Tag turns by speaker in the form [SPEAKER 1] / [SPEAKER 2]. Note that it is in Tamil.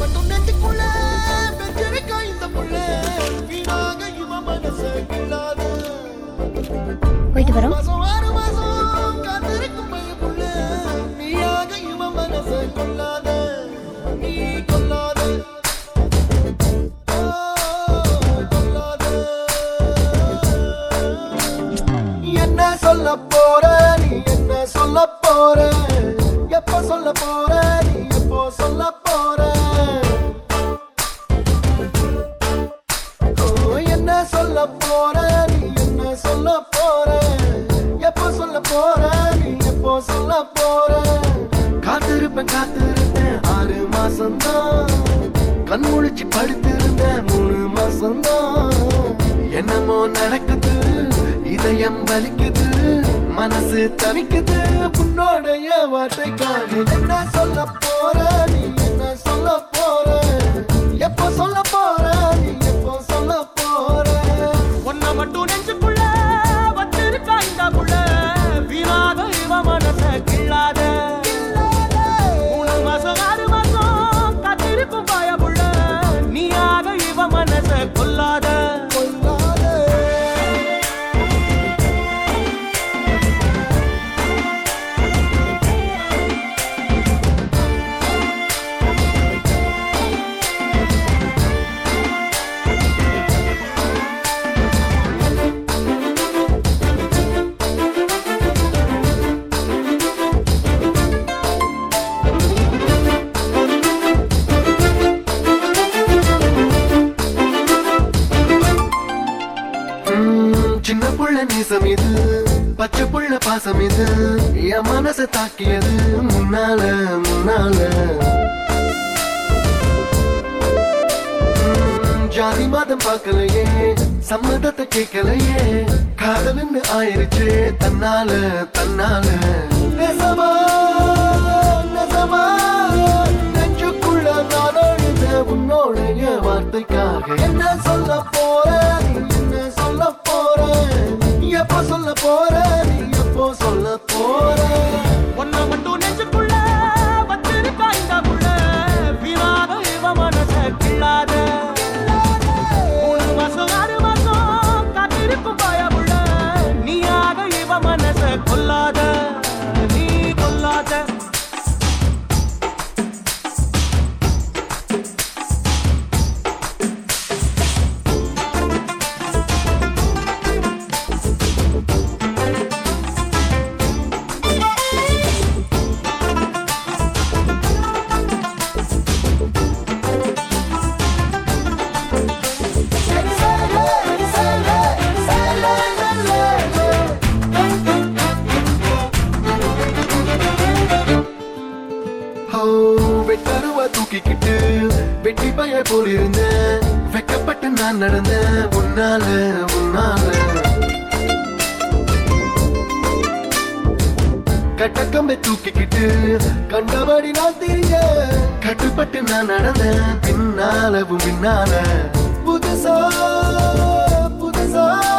[SPEAKER 1] மட்டும் நெஞ்சுக்குள்ள பெற்றிருக்க இந்த புள்ள வீணாக இவன் மனச கிள்ளாத.
[SPEAKER 2] போயிட்டு வரோம்.
[SPEAKER 1] ஆறு மாசம் காத்திருக்கும் பையன் புள்ள நீயாக இவன் மனச கொள்ளாத நீ கொள்ளாத. ஓ, கொள்ளாத. என்ன சொல்ல போற நீ என்ன சொல்ல போற? எப்ப சொல்ல போற நீ எப்போ சொல்ல போற? போற நீ எப்போ சொல்ல போற காத்திருப்பேன் காத்திருப்பேன். ஆறு மாசம்தான். கண் முழிச்சு படுத்திருந்தேன். மூணு மாசம்தான். என்னமோ நடக்குது இதயம் வலிக்குது மனசு தவிக்குது உன்னோடைய வார்த்தைக்காக என்ன சொல்ல போற நீ என்ன சொல்ல போற? நேசம் இது. பச்சை புள்ள பாசம் இது. என் மனசை தாக்கியது முன்னால முன்னால. ஜாதி மாதம் பார்க்கலையே. சம்மதத்தை கேட்கலையே. காதல்னு ஆயிருச்சு தன்னால தன்னால. நெசமா நெசமா நெஞ்சுக்குள்ள நான் அழுத உன்னோடைய வார்த்தைக்காக. என்ன சொல்ல போற என்ன சொல்ல போற எப்போ சொல்ல போற? நீ எப்போ சொல்ல போற? வெட்டருவா தூக்கிக்கிட்டு வெட்டி பய போல் இருந்தேன். வெக்கப்பட்டு நான் நடந்தேன். உன்னால உன்னால. கட்டக்கம்பை தூக்கிக்கிட்டு கண்டபடி நான் தெரிய கட்டுப்பட்டு நான் நடந்தேன். பின்னாலவும் பின்னால. புதுசா புதுசா.